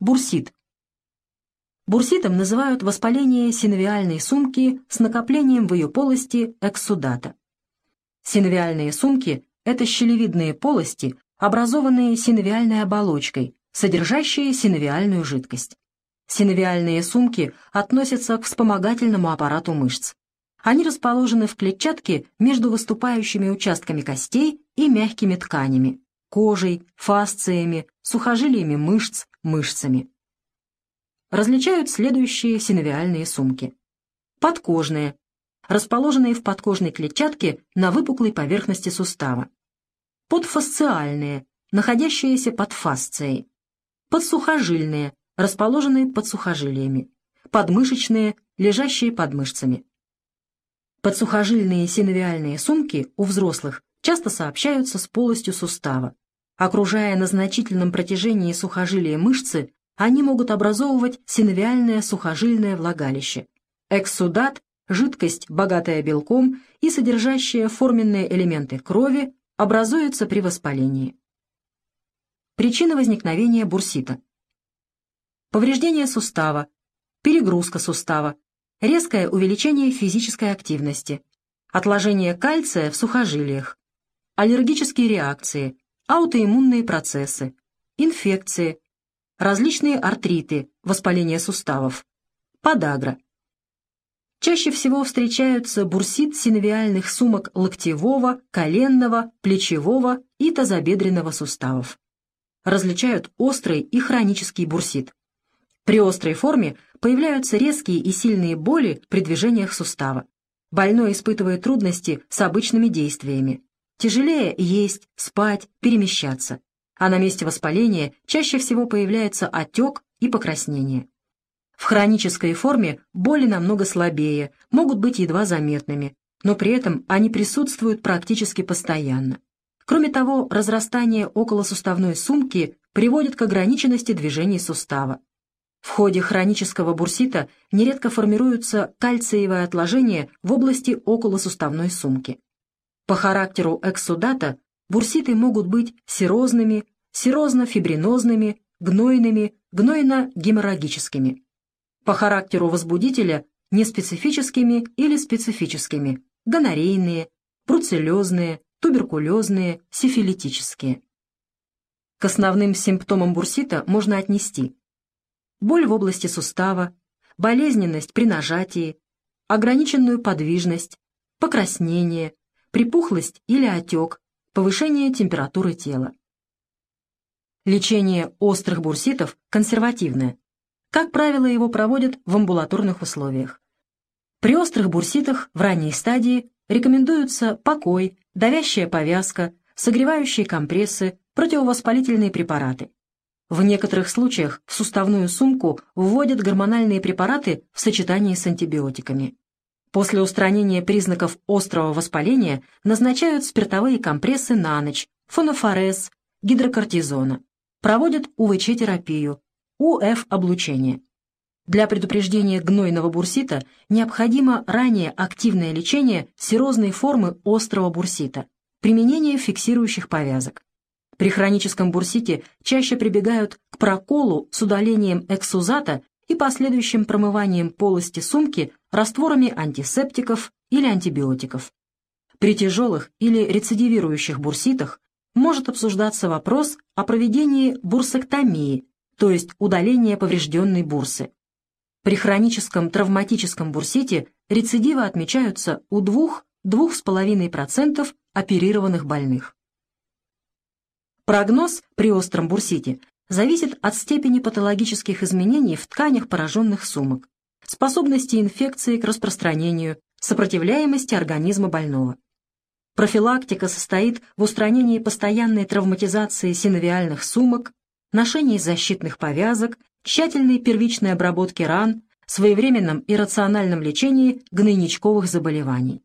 бурсит. Бурситом называют воспаление синовиальной сумки с накоплением в ее полости экссудата. Синовиальные сумки – это щелевидные полости, образованные синовиальной оболочкой, содержащие синовиальную жидкость. Синовиальные сумки относятся к вспомогательному аппарату мышц. Они расположены в клетчатке между выступающими участками костей и мягкими тканями, кожей, фасциями, сухожилиями мышц, мышцами. Различают следующие синовиальные сумки. Подкожные, расположенные в подкожной клетчатке на выпуклой поверхности сустава. Подфасциальные, находящиеся под фасцией. Подсухожильные, расположенные под сухожилиями. Подмышечные, лежащие под мышцами. Подсухожильные синовиальные сумки у взрослых часто сообщаются с полостью сустава. Окружая на значительном протяжении сухожилия мышцы, они могут образовывать синовиальное сухожильное влагалище. Экссудат – жидкость, богатая белком и содержащая форменные элементы крови, образуется при воспалении. Причина возникновения бурсита. Повреждение сустава, перегрузка сустава, резкое увеличение физической активности, отложение кальция в сухожилиях, аллергические реакции, аутоиммунные процессы, инфекции, различные артриты, воспаление суставов, подагра. Чаще всего встречаются бурсит синовиальных сумок локтевого, коленного, плечевого и тазобедренного суставов. Различают острый и хронический бурсит. При острой форме появляются резкие и сильные боли при движениях сустава. Больной испытывает трудности с обычными действиями. Тяжелее есть, спать, перемещаться. А на месте воспаления чаще всего появляется отек и покраснение. В хронической форме боли намного слабее, могут быть едва заметными, но при этом они присутствуют практически постоянно. Кроме того, разрастание околосуставной сумки приводит к ограниченности движений сустава. В ходе хронического бурсита нередко формируются кальциевые отложения в области околосуставной сумки. По характеру экссудата бурситы могут быть серозными, серозно-фибринозными, гнойными, гнойно-геморрагическими. По характеру возбудителя неспецифическими или специфическими, гонорейные, бруцеллезные, туберкулезные, сифилитические. К основным симптомам бурсита можно отнести боль в области сустава, болезненность при нажатии, ограниченную подвижность, покраснение, припухлость или отек, повышение температуры тела. Лечение острых бурситов консервативное. Как правило, его проводят в амбулаторных условиях. При острых бурситах в ранней стадии рекомендуются покой, давящая повязка, согревающие компрессы, противовоспалительные препараты. В некоторых случаях в суставную сумку вводят гормональные препараты в сочетании с антибиотиками. После устранения признаков острого воспаления назначают спиртовые компрессы на ночь, фонофорез, гидрокортизона. Проводят УВЧ-терапию, УФ-облучение. Для предупреждения гнойного бурсита необходимо ранее активное лечение серозной формы острого бурсита, применение фиксирующих повязок. При хроническом бурсите чаще прибегают к проколу с удалением эксузата и последующим промыванием полости сумки растворами антисептиков или антибиотиков. При тяжелых или рецидивирующих бурситах может обсуждаться вопрос о проведении бурсэктомии, то есть удаления поврежденной бурсы. При хроническом травматическом бурсите рецидивы отмечаются у 2-2,5% оперированных больных. Прогноз при остром бурсите зависит от степени патологических изменений в тканях пораженных сумок, способности инфекции к распространению, сопротивляемости организма больного. Профилактика состоит в устранении постоянной травматизации синовиальных сумок, ношении защитных повязок, тщательной первичной обработке ран, своевременном и рациональном лечении гнойничковых заболеваний.